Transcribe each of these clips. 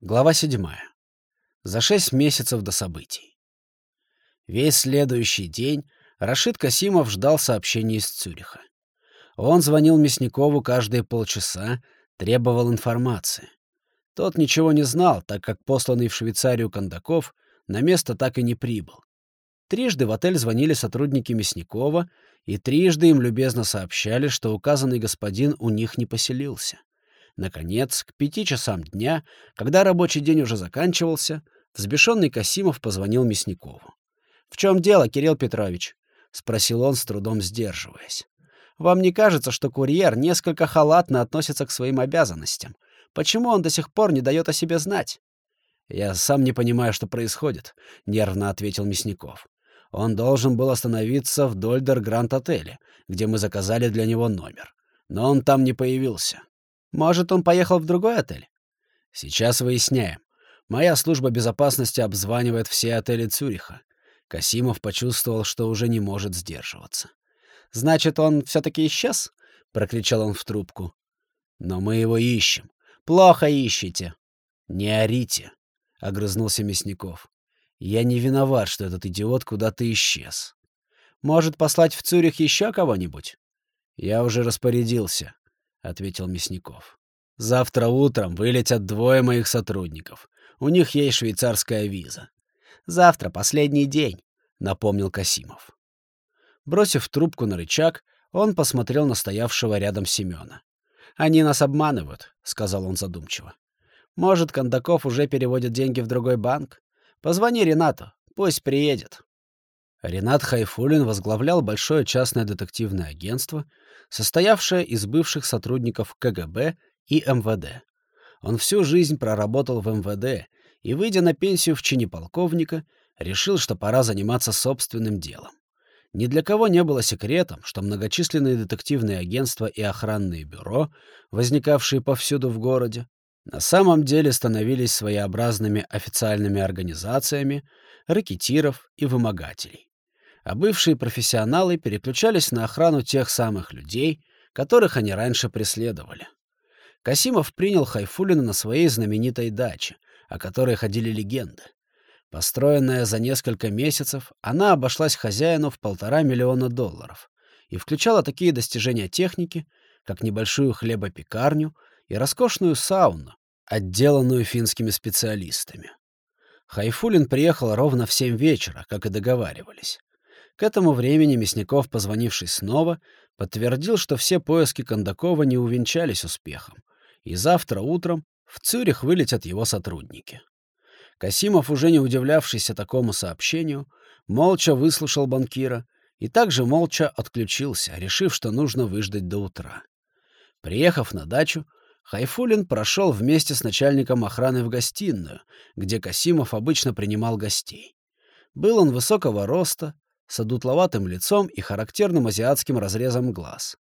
Глава 7. За шесть месяцев до событий. Весь следующий день Рашид Касимов ждал сообщений из Цюриха. Он звонил Мясникову каждые полчаса, требовал информации. Тот ничего не знал, так как посланный в Швейцарию Кондаков на место так и не прибыл. Трижды в отель звонили сотрудники Мясникова, и трижды им любезно сообщали, что указанный господин у них не поселился. Наконец, к пяти часам дня, когда рабочий день уже заканчивался, взбешенный Касимов позвонил Мясникову. — В чем дело, Кирилл Петрович? — спросил он, с трудом сдерживаясь. — Вам не кажется, что курьер несколько халатно относится к своим обязанностям? Почему он до сих пор не дает о себе знать? — Я сам не понимаю, что происходит, — нервно ответил Мясников. Он должен был остановиться в Дольдер Гранд-отеле, где мы заказали для него номер. Но он там не появился. Может, он поехал в другой отель? Сейчас выясняем. Моя служба безопасности обзванивает все отели Цюриха. Касимов почувствовал, что уже не может сдерживаться. «Значит, он все-таки исчез?» — прокричал он в трубку. «Но мы его ищем. Плохо ищете». «Не орите», — огрызнулся Мясников. «Я не виноват, что этот идиот куда-то исчез. Может, послать в Цюрих еще кого-нибудь?» «Я уже распорядился. — ответил Мясников. «Завтра утром вылетят двое моих сотрудников. У них есть швейцарская виза. Завтра последний день», — напомнил Касимов. Бросив трубку на рычаг, он посмотрел на стоявшего рядом Семена. «Они нас обманывают», — сказал он задумчиво. «Может, Кондаков уже переводит деньги в другой банк? Позвони Ренату, пусть приедет». Ренат Хайфулин возглавлял большое частное детективное агентство, состоявшее из бывших сотрудников КГБ и МВД. Он всю жизнь проработал в МВД и, выйдя на пенсию в чине полковника, решил, что пора заниматься собственным делом. Ни для кого не было секретом, что многочисленные детективные агентства и охранные бюро, возникавшие повсюду в городе, на самом деле становились своеобразными официальными организациями рэкетиров и вымогателей а бывшие профессионалы переключались на охрану тех самых людей, которых они раньше преследовали. Касимов принял Хайфулина на своей знаменитой даче, о которой ходили легенды. Построенная за несколько месяцев, она обошлась хозяину в полтора миллиона долларов и включала такие достижения техники, как небольшую хлебопекарню и роскошную сауну, отделанную финскими специалистами. Хайфулин приехал ровно в семь вечера, как и договаривались. К этому времени Мясников, позвонивший снова, подтвердил, что все поиски Кондакова не увенчались успехом, и завтра утром в Цюрих вылетят его сотрудники. Касимов, уже не удивлявшийся такому сообщению, молча выслушал банкира и также молча отключился, решив, что нужно выждать до утра. Приехав на дачу, Хайфулин прошел вместе с начальником охраны в гостиную, где Касимов обычно принимал гостей. Был он высокого роста, с одутловатым лицом и характерным азиатским разрезом глаз.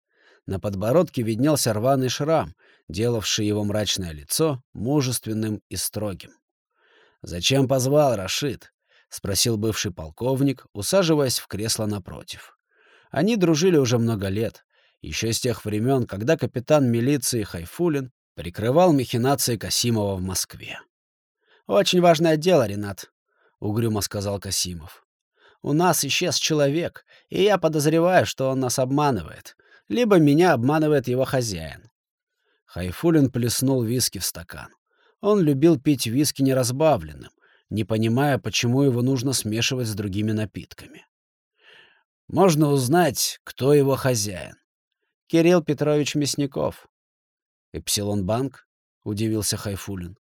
На подбородке виднелся рваный шрам, делавший его мрачное лицо мужественным и строгим. «Зачем позвал Рашид?» — спросил бывший полковник, усаживаясь в кресло напротив. Они дружили уже много лет, еще с тех времен, когда капитан милиции Хайфулин прикрывал махинации Касимова в Москве. «Очень важное дело, Ренат», — угрюмо сказал Касимов. У нас исчез человек, и я подозреваю, что он нас обманывает. Либо меня обманывает его хозяин. Хайфулин плеснул виски в стакан. Он любил пить виски неразбавленным, не понимая, почему его нужно смешивать с другими напитками. Можно узнать, кто его хозяин. Кирилл Петрович Мясников. Эпсилон-банк? — удивился Хайфулин.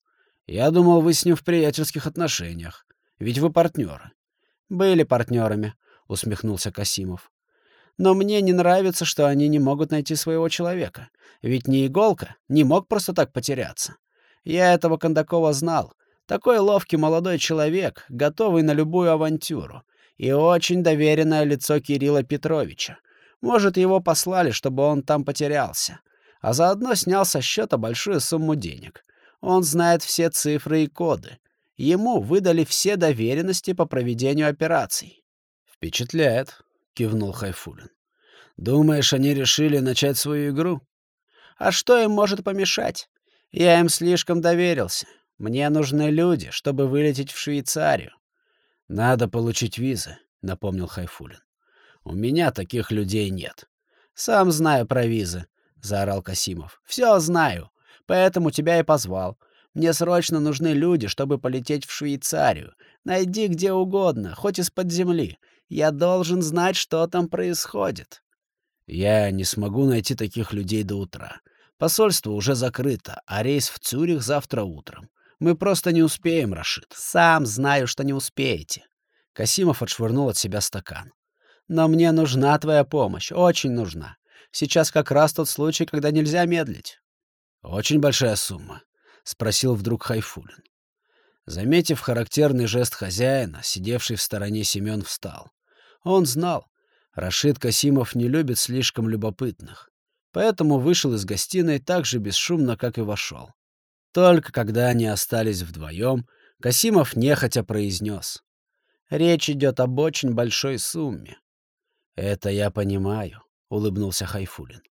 Я думал, вы с ним в приятельских отношениях. Ведь вы партнеры. «Были партнерами», — усмехнулся Касимов. «Но мне не нравится, что они не могут найти своего человека. Ведь не Иголка не мог просто так потеряться. Я этого Кондакова знал. Такой ловкий молодой человек, готовый на любую авантюру. И очень доверенное лицо Кирилла Петровича. Может, его послали, чтобы он там потерялся. А заодно снял со счета большую сумму денег. Он знает все цифры и коды. Ему выдали все доверенности по проведению операций. «Впечатляет», — кивнул Хайфулин. «Думаешь, они решили начать свою игру?» «А что им может помешать? Я им слишком доверился. Мне нужны люди, чтобы вылететь в Швейцарию. Надо получить визы, напомнил Хайфулин. У меня таких людей нет. Сам знаю про визы, заорал Касимов. Все знаю. Поэтому тебя и позвал. Мне срочно нужны люди, чтобы полететь в Швейцарию. Найди где угодно, хоть из-под земли. Я должен знать, что там происходит. Я не смогу найти таких людей до утра. Посольство уже закрыто, а рейс в Цюрих завтра утром. Мы просто не успеем, Рашид. Сам знаю, что не успеете. Касимов отшвырнул от себя стакан. Но мне нужна твоя помощь, очень нужна. Сейчас как раз тот случай, когда нельзя медлить. Очень большая сумма, спросил вдруг Хайфулин. Заметив характерный жест хозяина, сидевший в стороне Семен встал. Он знал, Рашид Касимов не любит слишком любопытных, поэтому вышел из гостиной так же бесшумно, как и вошел. Только когда они остались вдвоем, Касимов нехотя произнес. «Речь идет об очень большой сумме». «Это я понимаю», — улыбнулся Хайфулин.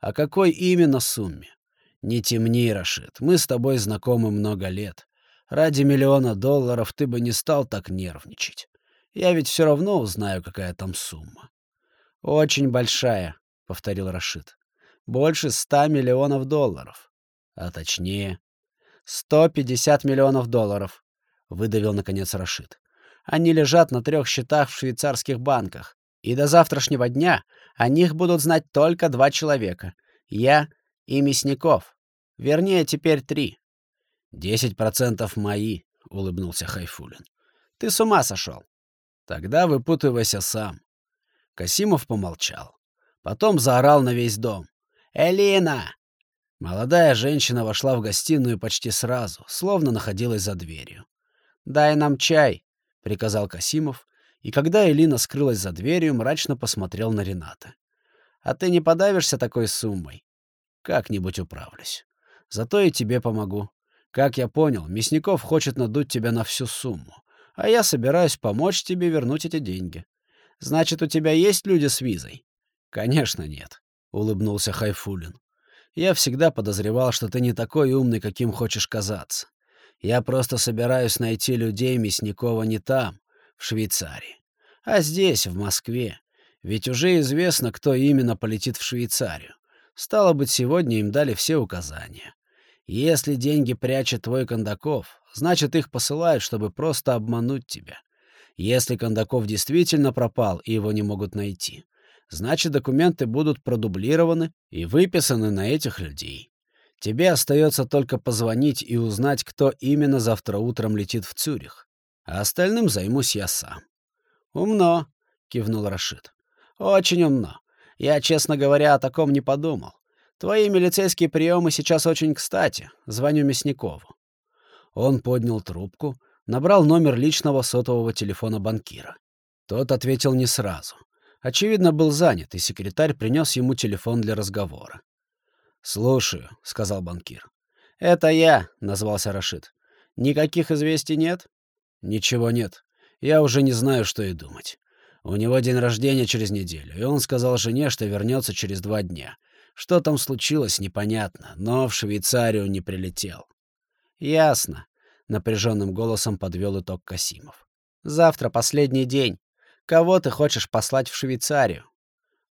«О какой именно сумме? Не темни, Рашид, мы с тобой знакомы много лет. Ради миллиона долларов ты бы не стал так нервничать. Я ведь все равно узнаю, какая там сумма». «Очень большая», — повторил Рашид. «Больше ста миллионов долларов а точнее... «Сто пятьдесят миллионов долларов», — выдавил, наконец, Рашид. «Они лежат на трех счетах в швейцарских банках, и до завтрашнего дня о них будут знать только два человека — я и Мясников. Вернее, теперь три». «Десять процентов мои», — улыбнулся Хайфулин. «Ты с ума сошел». «Тогда выпутывайся сам». Касимов помолчал. Потом заорал на весь дом. «Элина! Молодая женщина вошла в гостиную почти сразу, словно находилась за дверью. «Дай нам чай», — приказал Касимов, и когда Элина скрылась за дверью, мрачно посмотрел на Рената. «А ты не подавишься такой суммой?» «Как-нибудь управлюсь. Зато и тебе помогу. Как я понял, Мясников хочет надуть тебя на всю сумму, а я собираюсь помочь тебе вернуть эти деньги. Значит, у тебя есть люди с визой?» «Конечно нет», — улыбнулся Хайфулин. Я всегда подозревал, что ты не такой умный, каким хочешь казаться. Я просто собираюсь найти людей Мясникова не там, в Швейцарии, а здесь, в Москве. Ведь уже известно, кто именно полетит в Швейцарию. Стало быть, сегодня им дали все указания. Если деньги прячет твой Кондаков, значит, их посылают, чтобы просто обмануть тебя. Если Кондаков действительно пропал и его не могут найти, значит, документы будут продублированы и выписаны на этих людей. Тебе остается только позвонить и узнать, кто именно завтра утром летит в Цюрих. А остальным займусь я сам. «Умно», — кивнул Рашид. «Очень умно. Я, честно говоря, о таком не подумал. Твои милицейские приемы сейчас очень кстати. Звоню Мясникову». Он поднял трубку, набрал номер личного сотового телефона банкира. Тот ответил не сразу. Очевидно, был занят, и секретарь принес ему телефон для разговора. «Слушаю», — сказал банкир. «Это я», — назвался Рашид. «Никаких известий нет?» «Ничего нет. Я уже не знаю, что и думать. У него день рождения через неделю, и он сказал жене, что вернется через два дня. Что там случилось, непонятно, но в Швейцарию не прилетел». «Ясно», — напряженным голосом подвел итог Касимов. «Завтра последний день. Кого ты хочешь послать в Швейцарию?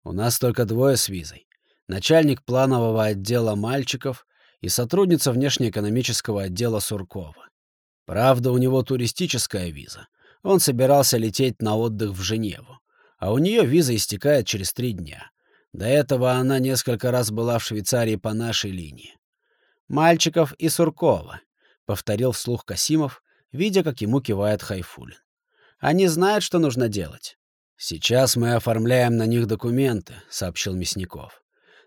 У нас только двое с визой. Начальник планового отдела мальчиков и сотрудница внешнеэкономического отдела Суркова. Правда, у него туристическая виза. Он собирался лететь на отдых в Женеву. А у нее виза истекает через три дня. До этого она несколько раз была в Швейцарии по нашей линии. «Мальчиков и Суркова», — повторил вслух Касимов, видя, как ему кивает Хайфулин. Они знают, что нужно делать. «Сейчас мы оформляем на них документы», — сообщил Мясников.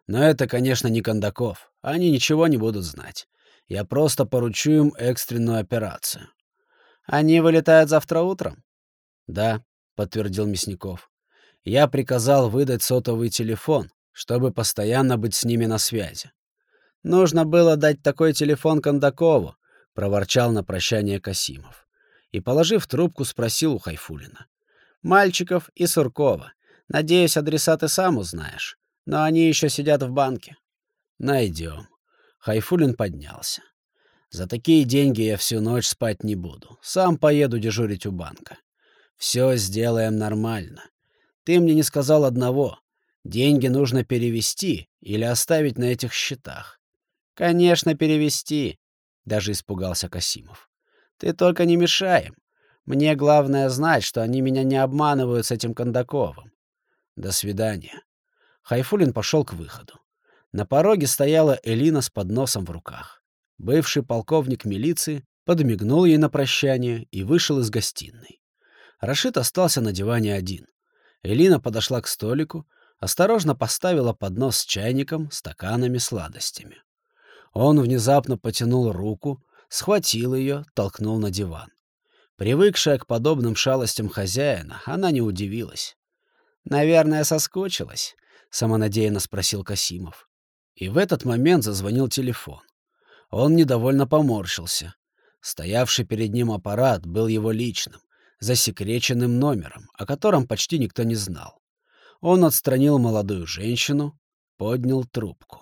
«Но это, конечно, не Кондаков. Они ничего не будут знать. Я просто поручу им экстренную операцию». «Они вылетают завтра утром?» «Да», — подтвердил Мясников. «Я приказал выдать сотовый телефон, чтобы постоянно быть с ними на связи». «Нужно было дать такой телефон Кондакову», — проворчал на прощание Касимов и, положив трубку, спросил у Хайфулина. «Мальчиков и Суркова. Надеюсь, адреса ты сам узнаешь. Но они еще сидят в банке». «Найдем». Хайфулин поднялся. За такие деньги я всю ночь спать не буду. Сам поеду дежурить у банка. Все сделаем нормально. Ты мне не сказал одного. Деньги нужно перевести или оставить на этих счетах. Конечно, перевести, даже испугался Касимов. Ты только не мешаем. Мне главное знать, что они меня не обманывают с этим Кондаковым. До свидания. Хайфулин пошел к выходу. На пороге стояла Элина с подносом в руках. Бывший полковник милиции подмигнул ей на прощание и вышел из гостиной. Рашид остался на диване один. Элина подошла к столику, осторожно поставила поднос с чайником, стаканами, сладостями. Он внезапно потянул руку, схватил ее, толкнул на диван. Привыкшая к подобным шалостям хозяина, она не удивилась. «Наверное, соскучилась?» — самонадеянно спросил Касимов. И в этот момент зазвонил телефон. Он недовольно поморщился. Стоявший перед ним аппарат был его личным, засекреченным номером, о котором почти никто не знал. Он отстранил молодую женщину, поднял трубку.